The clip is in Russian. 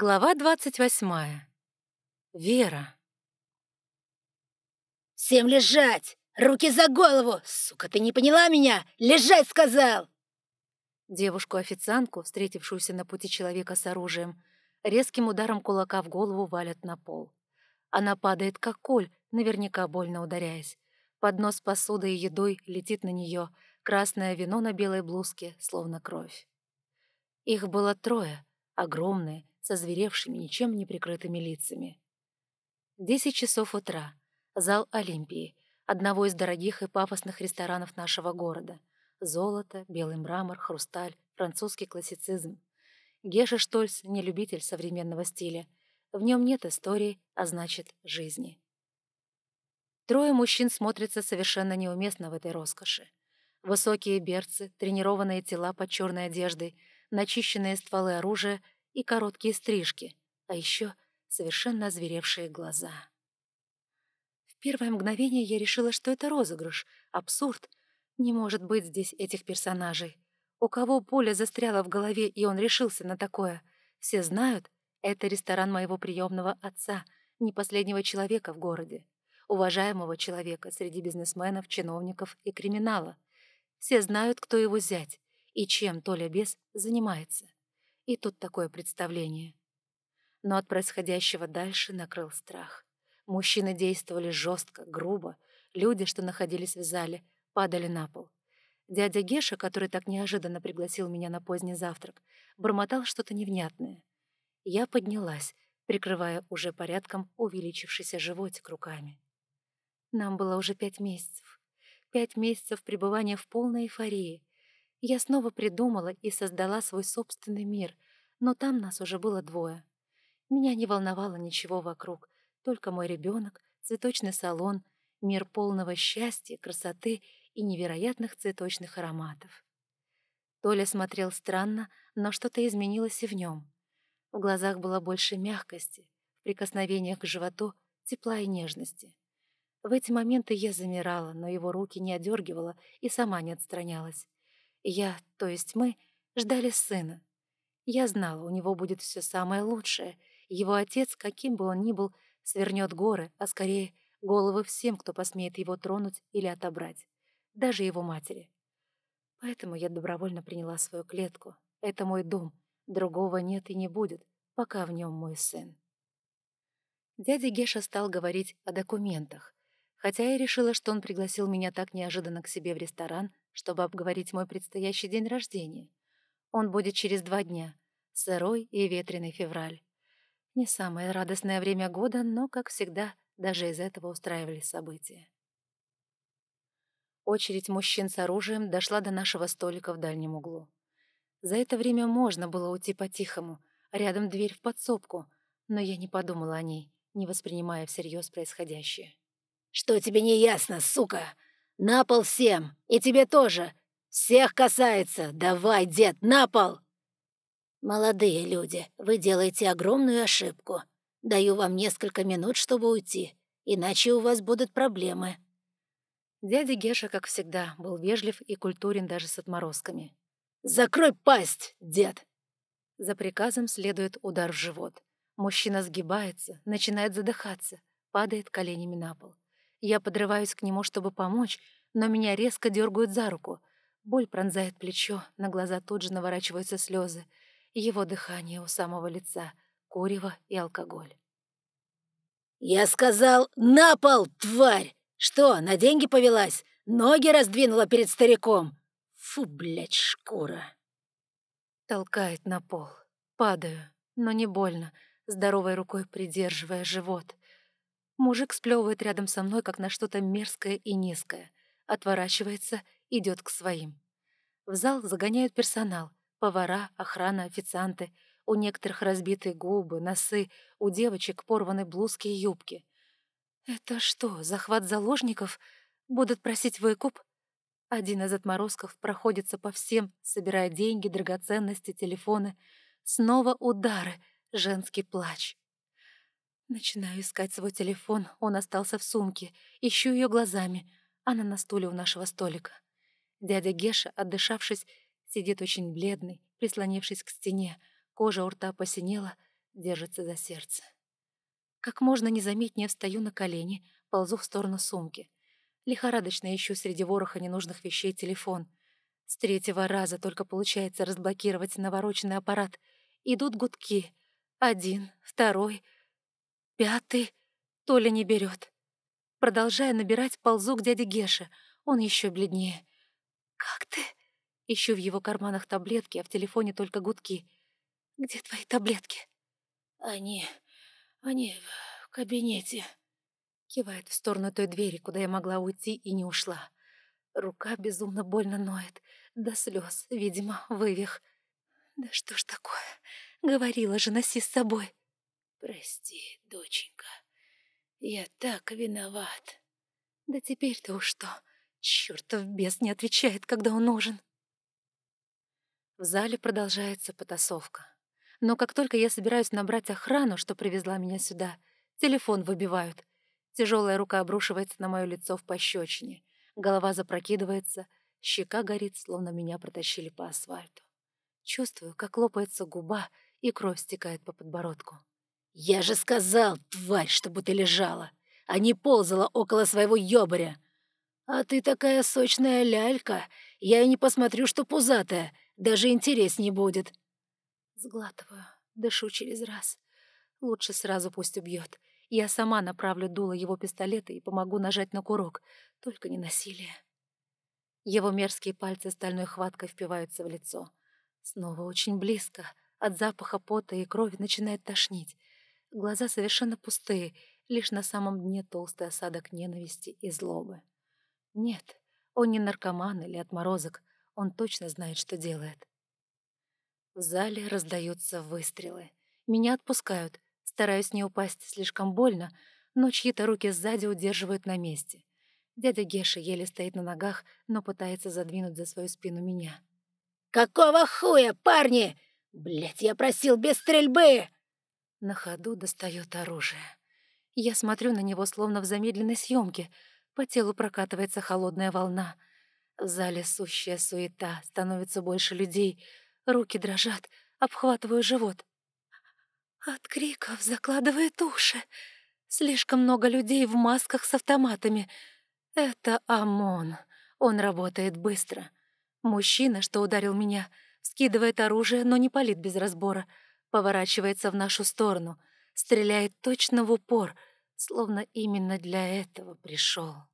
Глава двадцать восьмая. Вера. «Всем лежать! Руки за голову! Сука, ты не поняла меня? Лежать сказал!» Девушку-официантку, встретившуюся на пути человека с оружием, резким ударом кулака в голову валят на пол. Она падает, как коль, наверняка больно ударяясь. Поднос с посудой и едой летит на нее, красное вино на белой блузке, словно кровь. Их было трое, огромные, со зверевшими, ничем не прикрытыми лицами. Десять часов утра. Зал Олимпии, одного из дорогих и пафосных ресторанов нашего города. Золото, белый мрамор, хрусталь, французский классицизм. Геша Штольц — не любитель современного стиля. В нем нет истории, а значит, жизни. Трое мужчин смотрятся совершенно неуместно в этой роскоши. Высокие берцы, тренированные тела под черной одеждой, начищенные стволы оружия — и короткие стрижки, а еще совершенно озверевшие глаза. В первое мгновение я решила, что это розыгрыш, абсурд. Не может быть здесь этих персонажей. У кого пуля застряла в голове, и он решился на такое? Все знают, это ресторан моего приемного отца, не последнего человека в городе, уважаемого человека среди бизнесменов, чиновников и криминала. Все знают, кто его зять и чем Толя Бес занимается. И тут такое представление. Но от происходящего дальше накрыл страх. Мужчины действовали жестко, грубо. Люди, что находились в зале, падали на пол. Дядя Геша, который так неожиданно пригласил меня на поздний завтрак, бормотал что-то невнятное. Я поднялась, прикрывая уже порядком увеличившийся животик руками. Нам было уже пять месяцев. Пять месяцев пребывания в полной эйфории. Я снова придумала и создала свой собственный мир, но там нас уже было двое. Меня не волновало ничего вокруг, только мой ребенок, цветочный салон, мир полного счастья, красоты и невероятных цветочных ароматов. Толя смотрел странно, но что-то изменилось и в нем. В глазах было больше мягкости, в прикосновениях к животу тепла и нежности. В эти моменты я замирала, но его руки не одергивала и сама не отстранялась. Я, то есть мы, ждали сына. Я знала, у него будет все самое лучшее. Его отец, каким бы он ни был, свернет горы, а скорее головы всем, кто посмеет его тронуть или отобрать. Даже его матери. Поэтому я добровольно приняла свою клетку. Это мой дом. Другого нет и не будет, пока в нем мой сын. Дядя Геша стал говорить о документах. Хотя я решила, что он пригласил меня так неожиданно к себе в ресторан, чтобы обговорить мой предстоящий день рождения. Он будет через два дня, сырой и ветреный февраль. Не самое радостное время года, но, как всегда, даже из этого устраивались события. Очередь мужчин с оружием дошла до нашего столика в дальнем углу. За это время можно было уйти по-тихому, рядом дверь в подсобку, но я не подумала о ней, не воспринимая всерьез происходящее. «Что тебе не ясно, сука? На пол всем! И тебе тоже! Всех касается! Давай, дед, на пол!» «Молодые люди, вы делаете огромную ошибку. Даю вам несколько минут, чтобы уйти, иначе у вас будут проблемы». Дядя Геша, как всегда, был вежлив и культурен даже с отморозками. «Закрой пасть, дед!» За приказом следует удар в живот. Мужчина сгибается, начинает задыхаться, падает коленями на пол. Я подрываюсь к нему, чтобы помочь, но меня резко дергают за руку. Боль пронзает плечо, на глаза тут же наворачиваются слезы. Его дыхание у самого лица, курево и алкоголь. «Я сказал, на пол, тварь! Что, на деньги повелась? Ноги раздвинула перед стариком? Фу, блядь, шкура!» Толкает на пол. Падаю, но не больно, здоровой рукой придерживая живот. Мужик сплевывает рядом со мной, как на что-то мерзкое и низкое. Отворачивается, идет к своим. В зал загоняют персонал. Повара, охрана, официанты. У некоторых разбитые губы, носы, у девочек порваны блузки и юбки. «Это что, захват заложников? Будут просить выкуп?» Один из отморозков проходится по всем, собирая деньги, драгоценности, телефоны. Снова удары, женский плач. Начинаю искать свой телефон, он остался в сумке. Ищу ее глазами. Она на стуле у нашего столика. Дядя Геша, отдышавшись, сидит очень бледный, прислонившись к стене. Кожа у рта посинела, держится за сердце. Как можно незаметнее встаю на колени, ползу в сторону сумки. Лихорадочно ищу среди вороха ненужных вещей телефон. С третьего раза только получается разблокировать навороченный аппарат. Идут гудки. Один, второй, пятый. Толя не берет. Продолжая набирать, ползу к дяде Геше. Он еще бледнее. «Как ты?» Ищу в его карманах таблетки, а в телефоне только гудки. «Где твои таблетки?» «Они... они в кабинете», Кивает в сторону той двери, куда я могла уйти и не ушла. Рука безумно больно ноет. До слез, видимо, вывих. Да что ж такое? Говорила же, носи с собой. Прости, доченька. Я так виноват. Да теперь-то уж что? Чёртов бес не отвечает, когда он нужен. В зале продолжается потасовка. Но как только я собираюсь набрать охрану, что привезла меня сюда, телефон выбивают. Тяжелая рука обрушивается на мое лицо в пощечине. Голова запрокидывается, щека горит, словно меня протащили по асфальту. Чувствую, как лопается губа, и кровь стекает по подбородку. «Я же сказал, тварь, чтобы ты лежала, а не ползала около своего ёбаря. А ты такая сочная лялька, я и не посмотрю, что пузатая, даже интерес не будет». Сглатываю, дышу через раз. Лучше сразу пусть убьет. Я сама направлю дуло его пистолета и помогу нажать на курок, только не насилие. Его мерзкие пальцы стальной хваткой впиваются в лицо. Снова очень близко. От запаха пота и крови начинает тошнить. Глаза совершенно пустые, лишь на самом дне толстый осадок ненависти и злобы. Нет, он не наркоман или отморозок, он точно знает, что делает. В зале раздаются выстрелы. Меня отпускают, Стараюсь не упасть слишком больно, но чьи-то руки сзади удерживают на месте. Дядя Геша еле стоит на ногах, но пытается задвинуть за свою спину меня. «Какого хуя, парни? Блядь, я просил без стрельбы!» На ходу достает оружие. Я смотрю на него, словно в замедленной съемке. По телу прокатывается холодная волна. В зале сущая суета, становится больше людей. Руки дрожат, обхватываю живот. От криков закладывает уши. Слишком много людей в масках с автоматами. Это ОМОН. Он работает быстро. Мужчина, что ударил меня, скидывает оружие, но не палит без разбора. Поворачивается в нашу сторону. Стреляет точно в упор, словно именно для этого пришел.